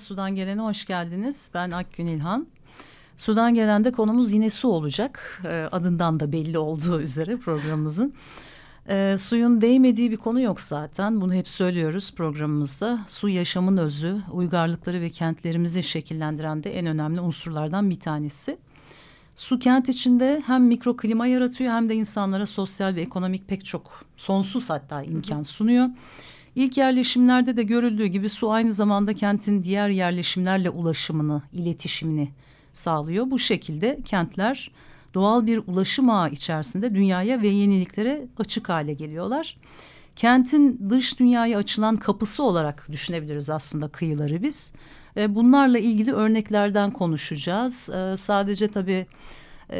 Sudan Gelen'e hoş geldiniz. Ben Akgün İlhan. Sudan Gelen'de konumuz yine su olacak. E, adından da belli olduğu üzere programımızın. E, suyun değmediği bir konu yok zaten. Bunu hep söylüyoruz programımızda. Su yaşamın özü, uygarlıkları ve kentlerimizi şekillendiren de en önemli unsurlardan bir tanesi. Su kent içinde hem mikroklima yaratıyor hem de insanlara sosyal ve ekonomik pek çok sonsuz hatta imkan sunuyor. İlk yerleşimlerde de görüldüğü gibi su aynı zamanda kentin diğer yerleşimlerle ulaşımını, iletişimini sağlıyor. Bu şekilde kentler doğal bir ulaşım ağı içerisinde dünyaya ve yeniliklere açık hale geliyorlar. Kentin dış dünyaya açılan kapısı olarak düşünebiliriz aslında kıyıları biz. E, bunlarla ilgili örneklerden konuşacağız. E, sadece tabii e,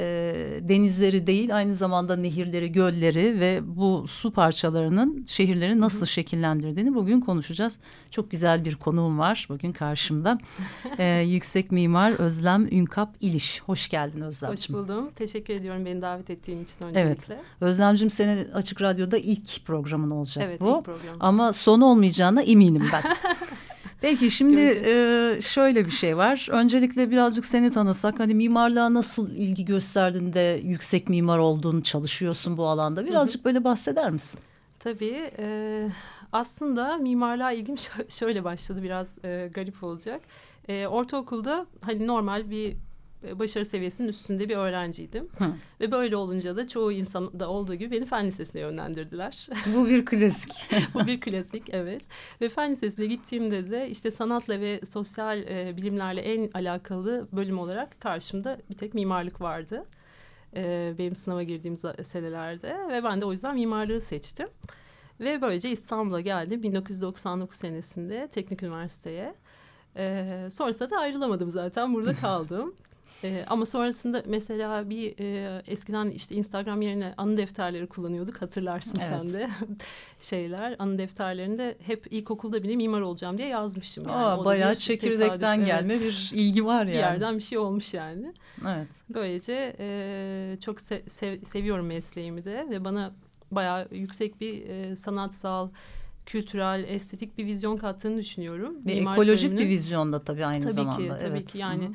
denizleri değil aynı zamanda nehirleri, gölleri ve bu su parçalarının şehirleri nasıl şekillendirdiğini bugün konuşacağız. Çok güzel bir konuğum var bugün karşımda. e, yüksek mimar Özlem Ünkap İliş. Hoş geldin Özlemciğim. Hoş buldum. Teşekkür ediyorum beni davet ettiğin için öncelikle. Evet. Özlemciğim senin Açık Radyo'da ilk programın olacak evet, bu. ilk program. Ama sonu olmayacağına eminim ben. Peki şimdi e, şöyle bir şey var. Öncelikle birazcık seni tanısak. Hani mimarlığa nasıl ilgi gösterdin de yüksek mimar oldun, çalışıyorsun bu alanda. Birazcık böyle bahseder misin? Tabii. E, aslında mimarlığa ilgim şöyle başladı. Biraz e, garip olacak. E, ortaokulda hani normal bir başarı seviyesinin üstünde bir öğrenciydim. Hı. Ve böyle olunca da çoğu insanda olduğu gibi beni fen lisesine yönlendirdiler. Bu bir klasik. Bu bir klasik evet. Ve fen lisesine gittiğimde de işte sanatla ve sosyal e, bilimlerle en alakalı bölüm olarak karşımda bir tek mimarlık vardı. E, benim sınava girdiğim senelerde ve ben de o yüzden mimarlığı seçtim. Ve böylece İstanbul'a geldim 1999 senesinde Teknik Üniversiteye. Ee, sonrasında da ayrılamadım zaten burada kaldım. E, ama sonrasında mesela bir e, eskiden işte Instagram yerine anı defterleri kullanıyorduk hatırlarsın evet. sen de şeyler anı defterlerinde hep ilkokulda bile mimar olacağım diye yazmışım. Yani. Aa, bayağı çekirdekten tesadüf, gelme evet. bir ilgi var yani. Bir yerden bir şey olmuş yani. Evet. Böylece e, çok se sev seviyorum mesleğimi de ve bana bayağı yüksek bir e, sanatsal kültürel, estetik bir vizyon kattığını düşünüyorum. Ve ekolojik bölümünün. bir vizyonda tabii aynı tabii zamanda. Ki, tabii evet. ki yani Hı -hı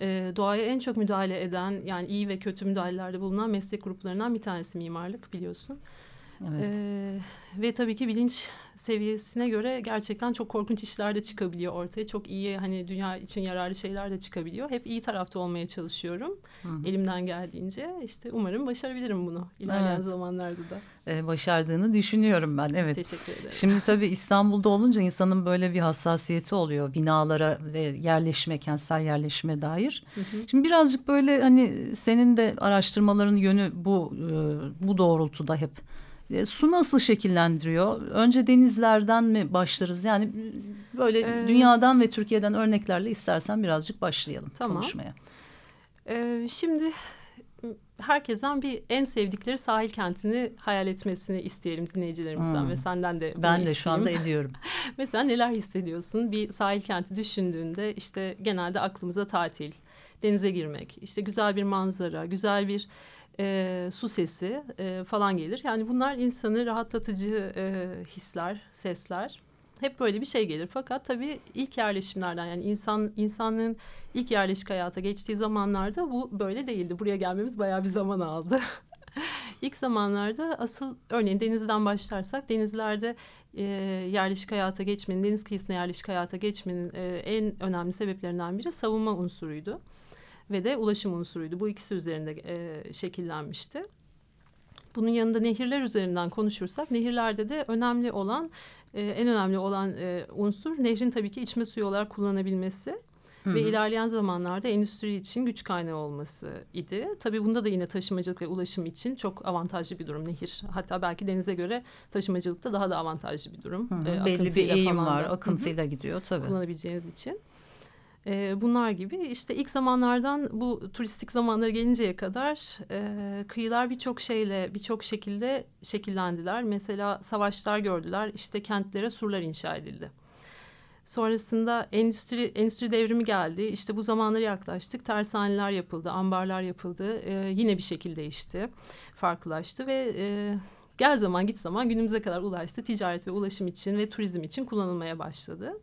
e, doğaya en çok müdahale eden yani iyi ve kötü müdahalelerde bulunan meslek gruplarından bir tanesi mimarlık biliyorsun. Evet. E, ve tabii ki bilinç seviyesine göre gerçekten çok korkunç işler de çıkabiliyor ortaya. Çok iyi hani dünya için yararlı şeyler de çıkabiliyor. Hep iyi tarafta olmaya çalışıyorum. Hı -hı. Elimden geldiğince işte umarım başarabilirim bunu ilerleyen evet. zamanlarda da. Ee, başardığını düşünüyorum ben evet. Teşekkür ederim. Şimdi tabii İstanbul'da olunca insanın böyle bir hassasiyeti oluyor binalara ve yerleşme, kentsel yerleşme dair. Hı hı. Şimdi birazcık böyle hani senin de araştırmaların yönü bu bu doğrultuda hep e, su nasıl şekillendiriyor? Önce denizlerden mi başlarız? Yani böyle ee, dünyadan ve Türkiye'den örneklerle istersen birazcık başlayalım tamam. konuşmaya. Ee, şimdi herkesten bir en sevdikleri sahil kentini hayal etmesini isteyelim dinleyicilerimizden hmm. ve senden de Ben de şu anda ediyorum. Mesela neler hissediyorsun? Bir sahil kenti düşündüğünde işte genelde aklımıza tatil, denize girmek, işte güzel bir manzara, güzel bir e, su sesi e, falan gelir. Yani bunlar insanı rahatlatıcı e, hisler, sesler. Hep böyle bir şey gelir. Fakat tabii ilk yerleşimlerden yani insan insanlığın ilk yerleşik hayata geçtiği zamanlarda bu böyle değildi. Buraya gelmemiz bayağı bir zaman aldı. İlk zamanlarda asıl örneğin denizden başlarsak denizlerde e, yerleşik hayata geçmenin, deniz kıyısına yerleşik hayata geçmenin e, en önemli sebeplerinden biri savunma unsuruydu ve de ulaşım unsuruydu. Bu ikisi üzerinde e, şekillenmişti. Bunun yanında nehirler üzerinden konuşursak nehirlerde de önemli olan e, en önemli olan e, unsur nehrin tabii ki içme suyu olarak kullanabilmesi Hı -hı. ve ilerleyen zamanlarda endüstri için güç kaynağı olması idi. Tabii bunda da yine taşımacılık ve ulaşım için çok avantajlı bir durum nehir. Hatta belki denize göre taşımacılıkta daha da avantajlı bir durum. Hı -hı. Ee, Belli bir eğim var, da. akıntıyla Hı -hı. gidiyor tabii. Kullanabileceğiniz için. E, bunlar gibi işte ilk zamanlardan bu turistik zamanlara gelinceye kadar e, kıyılar birçok şeyle birçok şekilde şekillendiler. Mesela savaşlar gördüler işte kentlere surlar inşa edildi. Sonrasında endüstri endüstri devrimi geldi. İşte bu zamanlara yaklaştık. Tersaneler yapıldı, ambarlar yapıldı. Ee, yine bir şekil değişti, farklılaştı ve e, gel zaman git zaman günümüze kadar ulaştı. Ticaret ve ulaşım için ve turizm için kullanılmaya başladı.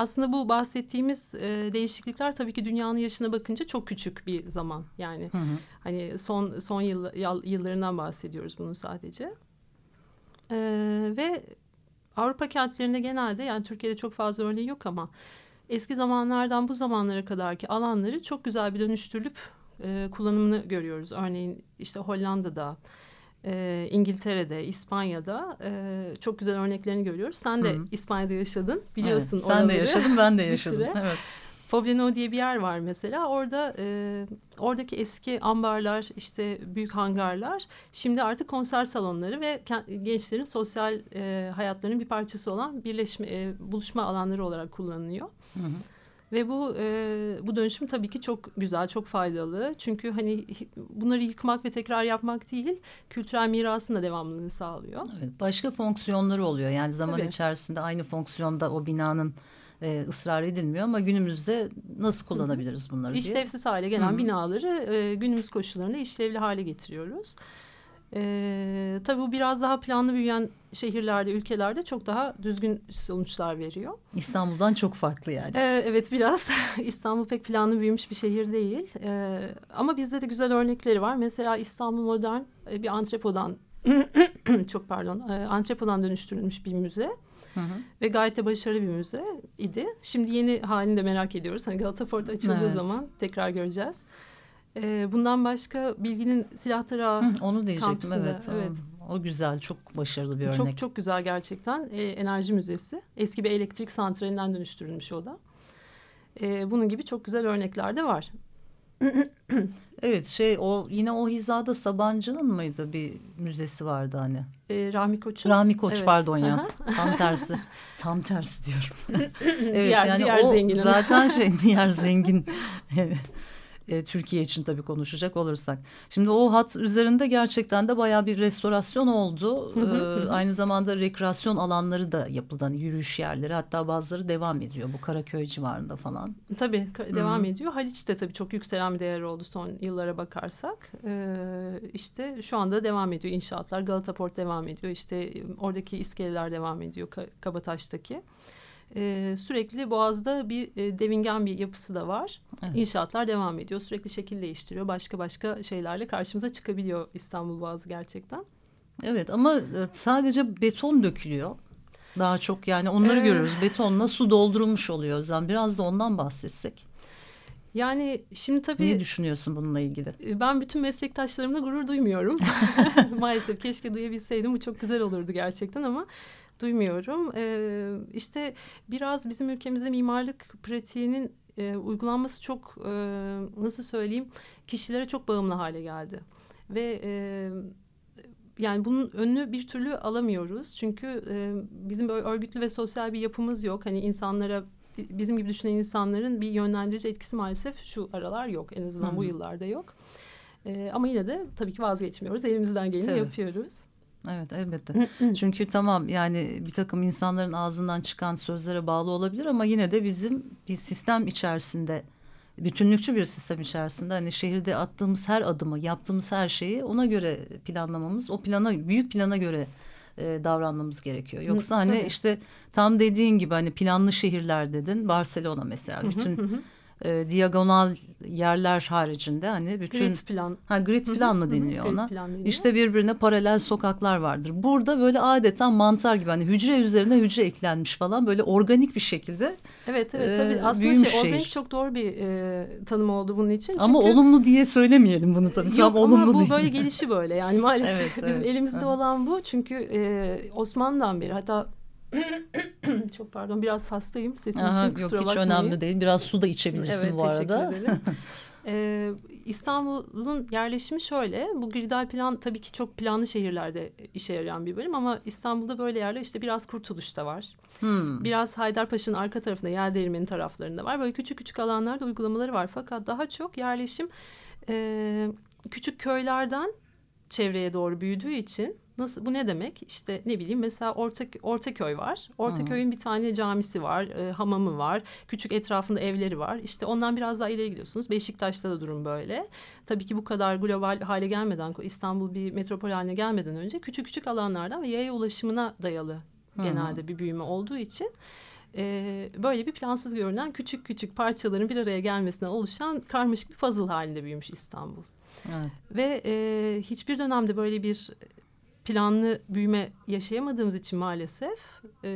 Aslında bu bahsettiğimiz e, değişiklikler tabii ki dünyanın yaşına bakınca çok küçük bir zaman. Yani hı hı. hani son son yıl, yıllarından bahsediyoruz bunun sadece. E, ve Avrupa kentlerinde genelde yani Türkiye'de çok fazla örneği yok ama eski zamanlardan bu zamanlara kadarki alanları çok güzel bir dönüştürülüp e, kullanımını görüyoruz. Örneğin işte Hollanda'da, e, İngiltere'de, İspanya'da e, çok güzel örneklerini görüyoruz. Sen de Hı. İspanya'da yaşadın biliyorsun evet, Sen de yaşadın ben de yaşadım. evet. Pobleno diye bir yer var mesela. Orada e, oradaki eski ambarlar, işte büyük hangarlar şimdi artık konser salonları ve gençlerin sosyal e, hayatlarının bir parçası olan birleşme, e, buluşma alanları olarak kullanılıyor. Hı hı. Ve bu e, bu dönüşüm tabii ki çok güzel, çok faydalı. Çünkü hani bunları yıkmak ve tekrar yapmak değil, kültürel mirasın da devamlılığını sağlıyor. Evet, başka fonksiyonları oluyor. Yani zaman tabii. içerisinde aynı fonksiyonda o binanın e, ısrar edilmiyor ama günümüzde nasıl kullanabiliriz bunları diye. İşlevsiz hale gelen Hı -hı. binaları e, günümüz koşullarında işlevli hale getiriyoruz. E, tabii bu biraz daha planlı büyüyen şehirlerde, ülkelerde çok daha düzgün sonuçlar veriyor. İstanbul'dan çok farklı yani. E, evet biraz. İstanbul pek planlı büyümüş bir şehir değil. E, ama bizde de güzel örnekleri var. Mesela İstanbul modern e, bir antrepodan, çok pardon, e, antrepodan dönüştürülmüş bir müze. Hı hı. Ve gayet de başarılı bir müze idi. Şimdi yeni halini de merak ediyoruz. Hani Galata Port açıldığı evet. zaman tekrar göreceğiz. Ee, bundan başka Bilgi'nin silah tarağı Hı, Onu diyecektim evet. evet. O güzel çok başarılı bir örnek. Çok çok güzel gerçekten. Ee, enerji müzesi. Eski bir elektrik santralinden dönüştürülmüş o da. Ee, bunun gibi çok güzel örnekler de var. evet şey o yine o hizada Sabancı'nın mıydı bir müzesi vardı hani. Ee, Rahmi Koç'un. Rahmi Koç evet. pardon ya. Tam tersi. Tam tersi diyorum. evet diğer, yani diğer o zenginin. zaten şey diğer zengin e, Türkiye için tabii konuşacak olursak. Şimdi o hat üzerinde gerçekten de bayağı bir restorasyon oldu. e, aynı zamanda rekreasyon alanları da yapıldı. Hani yürüyüş yerleri hatta bazıları devam ediyor bu Karaköy civarında falan. Tabii devam ediyor. Haliç de tabii çok yükselen bir değer oldu son yıllara bakarsak. E, işte şu anda devam ediyor inşaatlar. Galata Port devam ediyor. İşte oradaki iskeleler devam ediyor Kabataş'taki e, sürekli Boğaz'da bir e, devingen bir yapısı da var. Evet. İnşaatlar devam ediyor. Sürekli şekil değiştiriyor. Başka başka şeylerle karşımıza çıkabiliyor İstanbul Boğazı gerçekten. Evet ama e, sadece beton dökülüyor. Daha çok yani onları ee, görüyoruz. Betonla su doldurulmuş oluyor. O yüzden biraz da ondan bahsetsek. Yani şimdi tabii... Ne düşünüyorsun bununla ilgili? E, ben bütün meslektaşlarımla gurur duymuyorum. Maalesef keşke duyabilseydim. Bu çok güzel olurdu gerçekten ama duymuyorum. E, işte biraz bizim ülkemizde mimarlık pratiğinin e, uygulanması çok e, nasıl söyleyeyim kişilere çok bağımlı hale geldi. Ve e, yani bunun önünü bir türlü alamıyoruz. Çünkü e, bizim böyle örgütlü ve sosyal bir yapımız yok. Hani insanlara bizim gibi düşünen insanların bir yönlendirici etkisi maalesef şu aralar yok. En azından Hı -hı. bu yıllarda yok. E, ama yine de tabii ki vazgeçmiyoruz. Elimizden geleni tabii. yapıyoruz. Evet elbette. Çünkü tamam yani bir takım insanların ağzından çıkan sözlere bağlı olabilir ama yine de bizim bir sistem içerisinde bütünlükçü bir sistem içerisinde hani şehirde attığımız her adımı yaptığımız her şeyi ona göre planlamamız o plana büyük plana göre e, davranmamız gerekiyor. Yoksa hani Tabii. işte tam dediğin gibi hani planlı şehirler dedin Barcelona mesela bütün e, diagonal yerler haricinde hani bütün grid plan. Ha grid plan mı deniliyor ona? Plan İşte birbirine paralel sokaklar vardır. Burada böyle adeta mantar gibi hani hücre üzerine hücre eklenmiş falan böyle organik bir şekilde. Evet evet tabii e, aslında şey organik şehir. çok doğru bir e, tanım oldu bunun için. Çünkü, ama olumlu diye söylemeyelim bunu tabii. Yok Tam olumlu ama bu değil. böyle gelişi böyle yani maalesef evet, bizim evet. elimizde Hı. olan bu. Çünkü e, Osmanlı'dan beri hatta Çok pardon biraz hastayım sesim Aha, için kusura yok hiç bakmayın. önemli değil. Biraz su da içebilirsin evet, bu arada. Teşekkür ederim. Ee, İstanbul'un yerleşimi şöyle. Bu gridal plan tabii ki çok planlı şehirlerde işe yarayan bir bölüm ama İstanbul'da böyle yerler işte biraz Kurtuluş'ta var. Hmm. Biraz Haydarpaşa'nın arka tarafında yer değirmenin taraflarında var. Böyle küçük küçük alanlarda uygulamaları var. Fakat daha çok yerleşim e, küçük köylerden çevreye doğru büyüdüğü için nasıl bu ne demek? İşte ne bileyim mesela orta Ortaköy var. Ortaköy'ün bir tane camisi var, e, hamamı var, küçük etrafında evleri var. İşte ondan biraz daha ileri gidiyorsunuz. Beşiktaş'ta da durum böyle. Tabii ki bu kadar global hale gelmeden İstanbul bir metropol haline gelmeden önce küçük küçük alanlardan ve yaya ulaşımına dayalı genelde bir büyüme olduğu için e, böyle bir plansız görünen küçük küçük parçaların bir araya gelmesinden oluşan karmaşık bir puzzle halinde büyümüş İstanbul. Evet. Ve e, hiçbir dönemde böyle bir planlı büyüme yaşayamadığımız için maalesef e,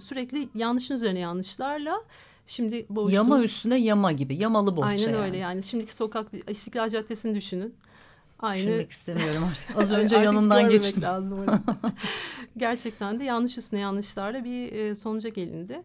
sürekli yanlışın üzerine yanlışlarla şimdi boğuştuğumuz... Yama üstüne yama gibi. Yamalı bohça Aynen yani. öyle yani. Şimdiki sokak İstiklal Caddesi'ni düşünün. Aynı Düşünmek istemiyorum artık. Az önce Artık yanından geçtim. Lazım. Gerçekten de yanlış üstüne yanlışlarla bir e, sonuca gelindi.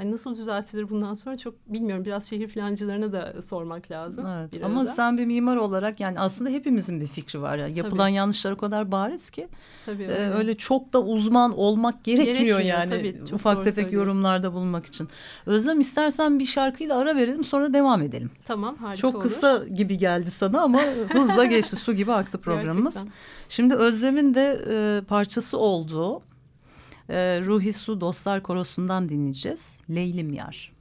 Hani nasıl düzeltilir bundan sonra çok bilmiyorum. Biraz şehir plancılarına da sormak lazım. Evet. Ama arada. sen bir mimar olarak yani aslında hepimizin bir fikri var. Yani yapılan Tabii. yanlışlar o kadar bariz ki Tabii e, öyle. öyle çok da uzman olmak gerekmiyor, Gerekmiyor, yani tabii. Ufak tefek yorumlarda bulunmak için. Özlem istersen bir şarkıyla ara verelim sonra devam edelim. Tamam harika Çok olur. kısa gibi geldi sana ama hızla geçti su gibi aktı programımız. Gerçekten. Şimdi Özlem'in de e, parçası olduğu e, Ruhi Su Dostlar Korosu'ndan dinleyeceğiz. Leylim Yar.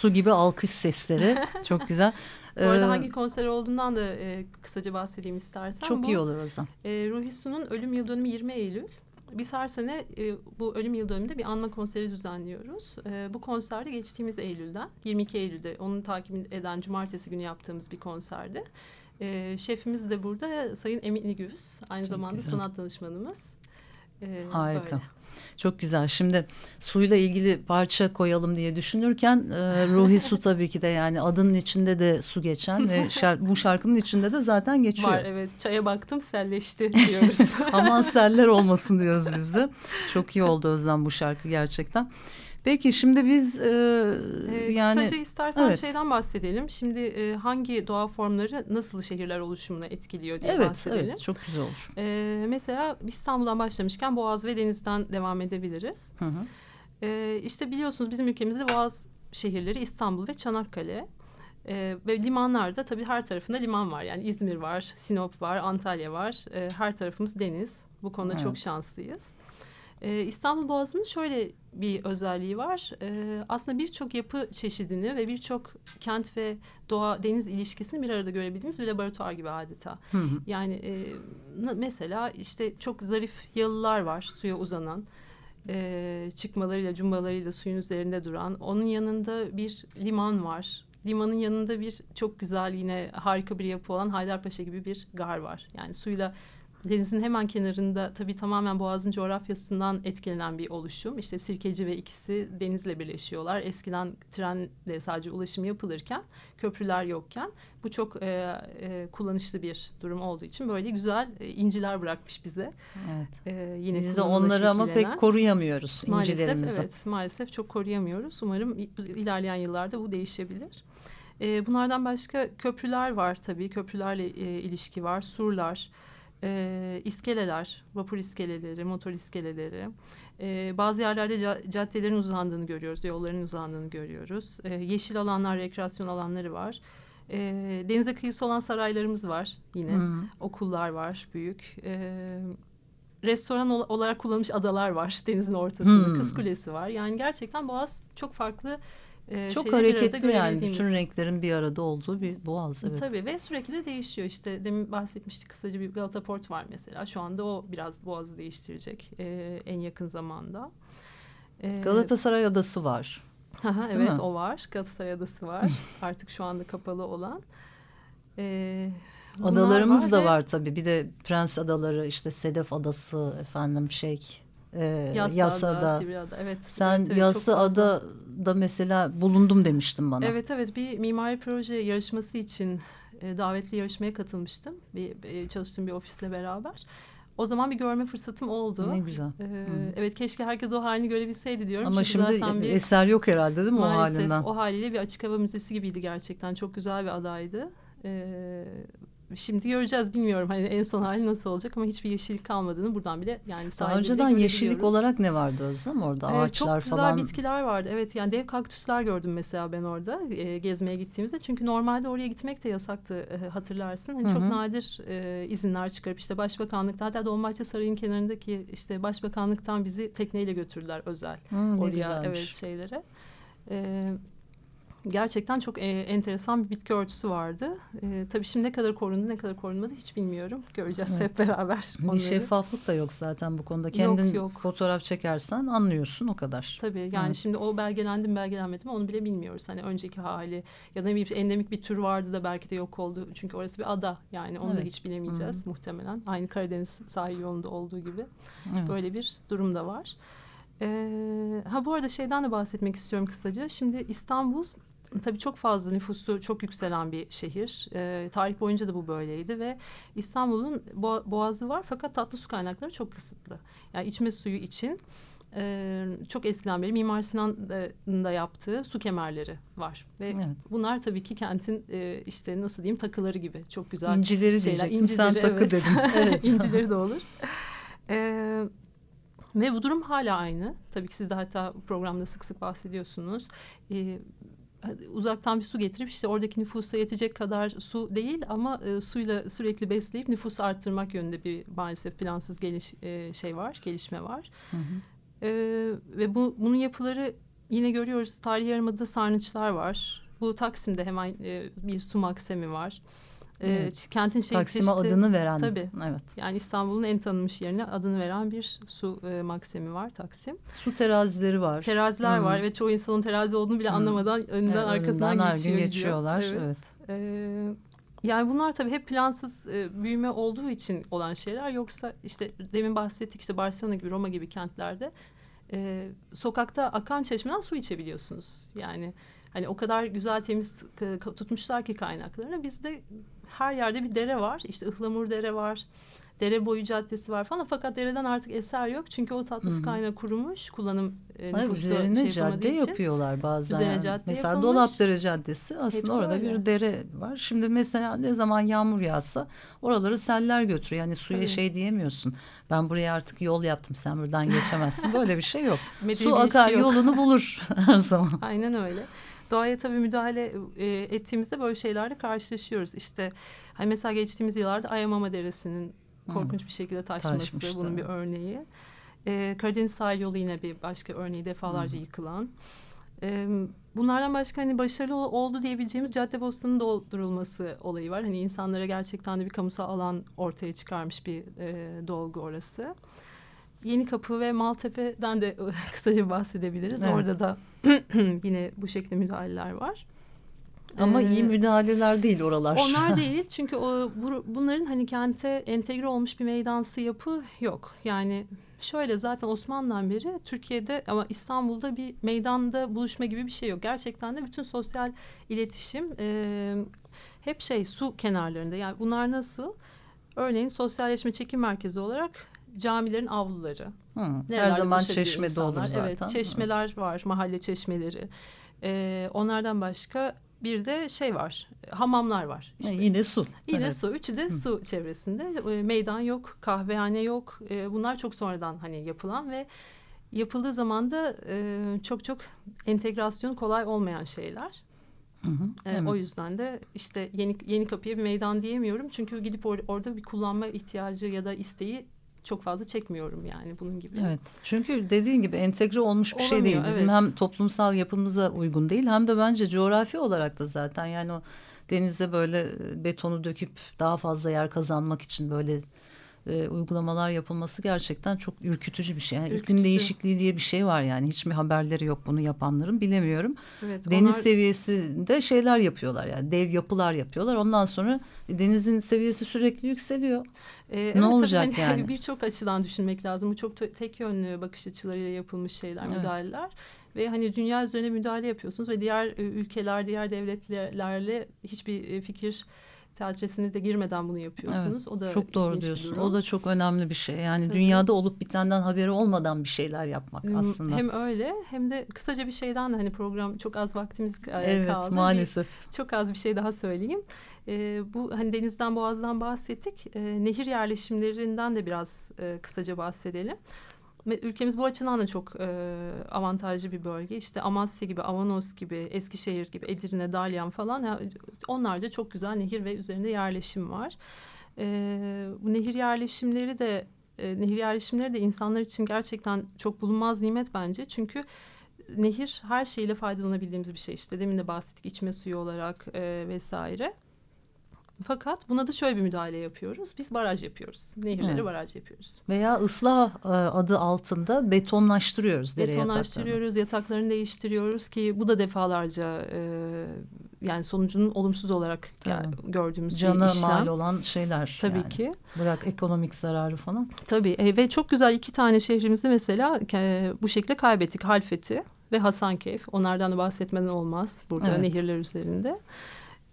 Su gibi alkış sesleri çok güzel. Bu arada Ee, hangi konser olduğundan da e, kısaca bahsedeyim istersen. Çok Bu, iyi olur o zaman. E, Ruhi Su'nun ölüm yıl dönümü 20 Eylül. Biz her sene e, bu ölüm yıl dönümünde bir anma konseri düzenliyoruz. E, bu konserde geçtiğimiz Eylül'den 22 Eylül'de onun takip eden cumartesi günü yaptığımız bir konserdi. E, şefimiz de burada Sayın Emin İgüz. Aynı Çok zamanda güzel. sanat danışmanımız. E, Harika. böyle. Çok güzel. Şimdi suyla ilgili parça koyalım diye düşünürken e, Ruhi Su tabii ki de yani adının içinde de su geçen ve şar- bu şarkının içinde de zaten geçiyor. Var evet çaya baktım selleşti diyoruz. Aman seller olmasın diyoruz biz de. Çok iyi oldu Özlem bu şarkı gerçekten. Peki şimdi biz e, Ee, yani Kısaca istersen evet. şeyden bahsedelim. Şimdi e, hangi doğa formları nasıl şehirler oluşumuna etkiliyor diye evet bahsedelim. evet çok güzel olur. Ee, mesela İstanbul'dan başlamışken Boğaz ve Deniz'den devam edebiliriz. Hı hı. Ee, işte biliyorsunuz bizim ülkemizde Boğaz şehirleri İstanbul ve Çanakkale. Ee, ve limanlarda tabii her tarafında liman var. Yani İzmir var, Sinop var, Antalya var. Ee, her tarafımız deniz. Bu konuda Evet. çok şanslıyız. Ee, İstanbul Boğazı'nın şöyle bir özelliği var. Ee, aslında birçok yapı çeşidini ve birçok kent ve doğa deniz ilişkisini bir arada görebildiğimiz bir laboratuvar gibi adeta. Hı hı. Yani e, mesela işte çok zarif yalılar var suya uzanan. E, çıkmalarıyla cumbalarıyla suyun üzerinde duran. Onun yanında bir liman var. Limanın yanında bir çok güzel yine harika bir yapı olan Haydarpaşa gibi bir gar var. Yani suyla denizin hemen kenarında tabii tamamen boğazın coğrafyasından etkilenen bir oluşum. İşte Sirkeci ve ikisi denizle birleşiyorlar. Eskiden trenle sadece ulaşım yapılırken köprüler yokken bu çok e, e, kullanışlı bir durum olduğu için böyle güzel e, inciler bırakmış bize. Evet. E, yine Biz de onları ama pek koruyamıyoruz Maalesef incilerimizi. evet maalesef çok koruyamıyoruz. Umarım ilerleyen yıllarda bu değişebilir. E, bunlardan başka köprüler var tabii. Köprülerle e, ilişki var. Surlar, e, iskeleler, vapur iskeleleri, motor iskeleleri. E, bazı yerlerde ca- caddelerin uzandığını görüyoruz, yolların uzandığını görüyoruz. E, yeşil alanlar, rekreasyon alanları var. E, denize kıyısı olan saraylarımız var yine. Hı. Okullar var büyük. E, restoran ol- olarak kullanılmış adalar var denizin ortasında. Hmm. Kız Kulesi var. Yani gerçekten Boğaz çok farklı e, Çok hareketli yani bütün renklerin bir arada olduğu bir boğaz. Evet. Tabii ve sürekli de değişiyor işte demin bahsetmiştik kısaca bir Galata Port var mesela şu anda o biraz Boğaz'ı değiştirecek e, en yakın zamanda. E, Galatasaray Adası var. Aha, evet mi? o var Galatasaray Adası var artık şu anda kapalı olan. E, bunlar Adalarımız da ve var tabii. Bir de Prens Adaları, işte Sedef Adası, efendim şey, e, Yassıada, Yassıada. Sivriada evet. Sen evet, fazla. Ada'da mesela bulundum demiştin bana. Evet evet bir mimari proje yarışması için e, davetli yarışmaya katılmıştım. Bir, bir çalıştığım bir ofisle beraber. O zaman bir görme fırsatım oldu. Ne güzel. Ee, Hı. evet keşke herkes o halini görebilseydi diyorum. Ama Çünkü şimdi zaten bir, eser yok herhalde değil mi o maalesef halinden? o haliyle bir açık hava müzesi gibiydi gerçekten. Çok güzel bir adaydı. Ee, şimdi göreceğiz bilmiyorum hani en son hali nasıl olacak ama hiçbir yeşillik kalmadığını buradan bile yani Daha önceden yeşillik olarak ne vardı Özlem orada? Evet, Ağaçlar çok güzel falan. bitkiler vardı. Evet yani dev kaktüsler gördüm mesela ben orada e, gezmeye gittiğimizde. Çünkü normalde oraya gitmek de yasaktı e, hatırlarsın. Hani Hı çok hı. nadir e, izinler çıkarıp işte başbakanlıkta hatta Dolmabahçe Sarayı'nın kenarındaki işte başbakanlıktan bizi tekneyle götürdüler özel Hı, oraya güzelmiş. evet şeylere. E, gerçekten çok e, enteresan bir bitki örtüsü vardı. E, tabii şimdi ne kadar korundu ne kadar korunmadı hiç bilmiyorum. Göreceğiz Evet. hep beraber Bir onları. şeffaflık da yok zaten bu konuda. Kendin yok. fotoğraf çekersen anlıyorsun o kadar. Tabii yani Evet. şimdi o belgelendi mi belgelenmedi mi onu bile bilmiyoruz. Hani önceki hali ya da bileyim endemik bir tür vardı da belki de yok oldu. Çünkü orası bir ada yani onu da Evet. hiç bilemeyeceğiz muhtemelen. Aynı Karadeniz sahil yolunda olduğu gibi Evet. böyle bir durum da var. Ee, ha bu arada şeyden de bahsetmek istiyorum kısaca. Şimdi İstanbul tabii çok fazla nüfusu çok yükselen bir şehir. Ee, tarih boyunca da bu böyleydi ve İstanbul'un bo- boğazı var fakat tatlı su kaynakları çok kısıtlı. Yani içme suyu için e, çok eskiden beri Mimar Sinan'ın da yaptığı su kemerleri var. Ve Evet. bunlar tabii ki kentin e, işte nasıl diyeyim takıları gibi çok güzel İncileri şeyler. diyecektim sen İncileri, takı evet. dedin. Evet. İncileri de olur. Ee, ve bu durum hala aynı. Tabii ki siz de hatta programda sık sık bahsediyorsunuz. Ee, uzaktan bir su getirip işte oradaki nüfusa yetecek kadar su değil ama e, suyla sürekli besleyip nüfusu arttırmak yönünde bir maalesef plansız geliş e, şey var, gelişme var. Hı hı. Ee, ve bu bunun yapıları yine görüyoruz. Tarihi Yarımada'da sarnıçlar var. Bu Taksim'de hemen e, bir su maksemi var. Evet. Kentin şey Taksim'e çeşitli- adını veren. Tabii. Evet. yani İstanbul'un en tanınmış yerine adını veren bir su e, maksimi var Taksim. Su terazileri var. Teraziler Hı. var ve çoğu insanın terazi olduğunu bile Hı. anlamadan önünden Evet, arkasından önünden her geçiyor gün gidiyor. geçiyorlar. Evet. Evet. Ee, Yani bunlar tabii hep plansız e, büyüme olduğu için olan şeyler. Yoksa işte demin bahsettik işte Barcelona gibi Roma gibi kentlerde e, sokakta akan çeşmeden su içebiliyorsunuz. Yani hani o kadar güzel temiz tutmuşlar ki kaynaklarını. Bizde her yerde bir dere var. İşte Ihlamur Dere var. Dere boyu caddesi var falan fakat dereden artık eser yok. Çünkü o tatlı su kaynağı kurumuş. Kullanım e, Hayır, üzerine şey cadde için. yapıyorlar bazen. Üzerine yani. cadde mesela yapılmış. Dolapdere Caddesi aslında Hepsi orada öyle. bir dere var. Şimdi mesela ne zaman yağmur yağsa oraları seller götürüyor. Yani suya Tabii. şey diyemiyorsun. Ben buraya artık yol yaptım sen buradan geçemezsin. Böyle bir şey yok. Su akar yok. yolunu bulur her zaman. Aynen öyle. Doğaya tabii müdahale e, ettiğimizde böyle şeylerle karşılaşıyoruz. İşte hani mesela geçtiğimiz yıllarda Ayamama Deresi'nin korkunç bir şekilde taşması Taşmıştı, bunun bir evet. örneği. E, Karadeniz sahil yolu yine bir başka örneği defalarca yıkılan. E, bunlardan başka hani başarılı ol- oldu diyebileceğimiz Caddebostan'ın doldurulması olayı var. Hani insanlara gerçekten de bir kamusal alan ortaya çıkarmış bir e, dolgu orası. Yeni Kapı ve Maltepe'den de kısaca bahsedebiliriz. Evet. Orada da yine bu şekilde müdahaleler var. Ama Ee, iyi müdahaleler değil oralar. Onlar değil çünkü o bu, bunların hani kente entegre olmuş bir meydansı yapı yok. Yani şöyle zaten Osmanlı'dan beri Türkiye'de ama İstanbul'da bir meydanda buluşma gibi bir şey yok. Gerçekten de bütün sosyal iletişim e, hep şey su kenarlarında. Yani bunlar nasıl? Örneğin sosyalleşme çekim merkezi olarak camilerin avluları. Hı, her zaman çeşmede olur zaten. Evet çeşmeler var mahalle çeşmeleri. Ee, onlardan başka bir de şey var hamamlar var. Hı. İşte Yine su. Yine Evet. su. Üçü de su çevresinde. E, meydan yok, kahvehane yok. E, bunlar çok sonradan hani yapılan ve yapıldığı zaman da e, çok çok entegrasyon kolay olmayan şeyler. Hı hı, E, evet. O yüzden de işte yeni yeni kapıya bir meydan diyemiyorum. Çünkü gidip or- orada bir kullanma ihtiyacı ya da isteği çok fazla çekmiyorum yani bunun gibi. Evet. Çünkü dediğin gibi entegre olmuş bir şey Olamıyor, değil. Bizim evet. hem toplumsal yapımıza uygun değil hem de bence coğrafi olarak da zaten yani o denize böyle e, betonu döküp daha fazla yer kazanmak için böyle e, uygulamalar yapılması gerçekten çok ürkütücü bir şey. Yani iklim Ürkütücü. değişikliği diye bir şey var yani hiç mi haberleri yok bunu yapanların bilemiyorum. Evet, Deniz onlar- seviyesinde şeyler yapıyorlar yani dev yapılar yapıyorlar. Ondan sonra denizin seviyesi sürekli yükseliyor. Ee, evet, Ne tabii olacak hani yani? Birçok açıdan düşünmek lazım. Bu çok te- tek yönlü bakış açılarıyla yapılmış şeyler, Evet. müdahaleler. Ve hani dünya üzerine müdahale yapıyorsunuz ve diğer e, ülkeler, diğer devletlerle hiçbir e, fikir teatresine de girmeden bunu yapıyorsunuz. O da Çok doğru bir diyorsun. O da çok önemli bir şey. Yani Tabii. dünyada olup bitenden haberi olmadan bir şeyler yapmak aslında. Hem öyle hem de kısaca bir şeyden de hani program çok az vaktimiz e, evet kaldı. Bir- maalesef. çok az bir şey daha söyleyeyim. Ee, bu hani denizden boğazdan bahsettik. Ee, nehir yerleşimlerinden de biraz e, kısaca bahsedelim. Ülkemiz bu açıdan da çok e, avantajlı bir bölge. İşte Amasya gibi, Avanos gibi, Eskişehir gibi, Edirne, Dalyan falan. ya onlarca çok güzel nehir ve üzerinde yerleşim var. Ee, bu nehir yerleşimleri de e, nehir yerleşimleri de insanlar için gerçekten çok bulunmaz nimet bence. Çünkü nehir her şeyle faydalanabildiğimiz bir şey. İşte demin de bahsettik içme suyu olarak e, vesaire. Fakat buna da şöyle bir müdahale yapıyoruz. Biz baraj yapıyoruz. Nehirleri Evet. baraj yapıyoruz. Veya ıslah e, adı altında betonlaştırıyoruz dere. Betonlaştırıyoruz, yataklarını değiştiriyoruz ki bu da defalarca e, yani sonucunun olumsuz olarak Tabii. gördüğümüz Cana bir işlem. mal olan şeyler. Tabii yani. ki. Bırak ekonomik zararı falan. Tabii e, ve çok güzel iki tane şehrimizi mesela e, bu şekilde kaybettik. Halfeti ve Hasankeyf. Onlardan da bahsetmeden olmaz burada Evet. nehirler üzerinde.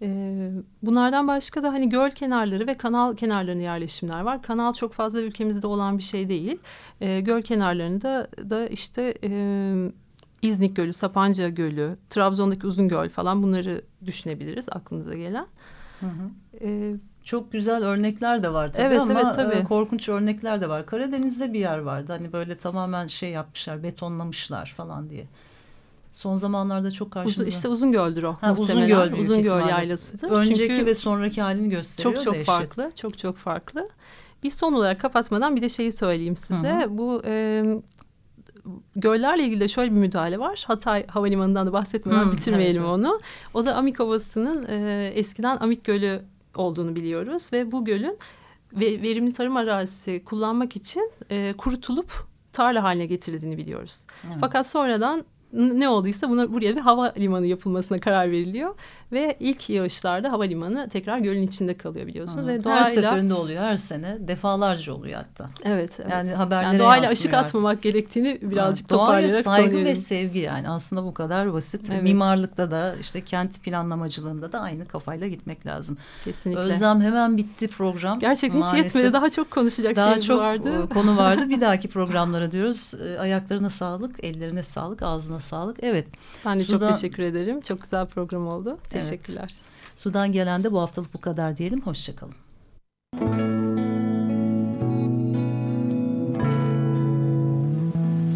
E, bunlardan başka da hani göl kenarları ve kanal kenarlarında yerleşimler var. Kanal çok fazla ülkemizde olan bir şey değil. E, göl kenarlarında da işte e, İznik Gölü, Sapanca Gölü, Trabzon'daki Uzungöl falan bunları düşünebiliriz aklımıza gelen. E, Çok güzel örnekler de var tabii Evet, ama evet, tabii. e, korkunç örnekler de var. Karadeniz'de bir yer vardı. Hani böyle tamamen şey yapmışlar, betonlamışlar falan diye. Son zamanlarda çok karşımıza. uzun, işte Uzungöl'dür o Ha. Uzungöl büyük Uzungöl ihtimalle. yaylasıdır. Önceki Çünkü ve sonraki halini gösteriyor. çok çok dehşet. farklı. Çok çok farklı. Bir son olarak kapatmadan bir de şeyi söyleyeyim size. Bu e, göllerle ilgili de şöyle bir müdahale var. Hatay Havalimanı'ndan da bahsetmeden Hı, bitirmeyelim evet, evet. onu. O da Amik Ovası'nın e, eskiden Amik Gölü olduğunu biliyoruz ve bu gölün ve verimli tarım arazisi kullanmak için e, kurutulup tarla haline getirildiğini biliyoruz. Evet. Fakat sonradan ne olduysa buna buraya bir havalimanı yapılmasına karar veriliyor ve ilk yağışlarda havalimanı tekrar gölün içinde kalıyor biliyorsunuz ve Her doğayla seferinde oluyor her sene defalarca oluyor hatta. evet, evet. Yani haberlere yani doğayla ışık artık. atmamak gerektiğini birazcık Doğaya toparlayarak saygı ve sevgi yani aslında bu kadar basit. Evet. Mimarlıkta da işte kent planlamacılığında da aynı kafayla gitmek lazım. Kesinlikle. Özlem hemen bitti program. Gerçekten hiç Maalesef yetmedi. Daha çok konuşacak daha şeyimiz çok vardı. e, konu vardı. Bir dahaki programlara diyoruz. E, Ayaklarına sağlık, ellerine sağlık, ağzına sağlık. Evet. Ben de Suda- çok teşekkür ederim. Çok güzel program oldu. Teşekkürler. Sudan gelen de bu haftalık bu kadar diyelim. Hoşçakalın.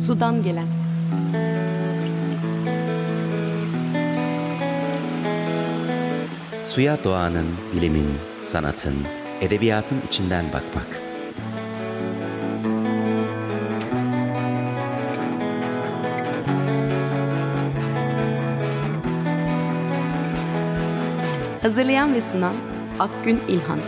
Sudan gelen. Suya doğanın, bilimin, sanatın, edebiyatın içinden bakmak. Hazırlayan ve sunan Akgün İlhan.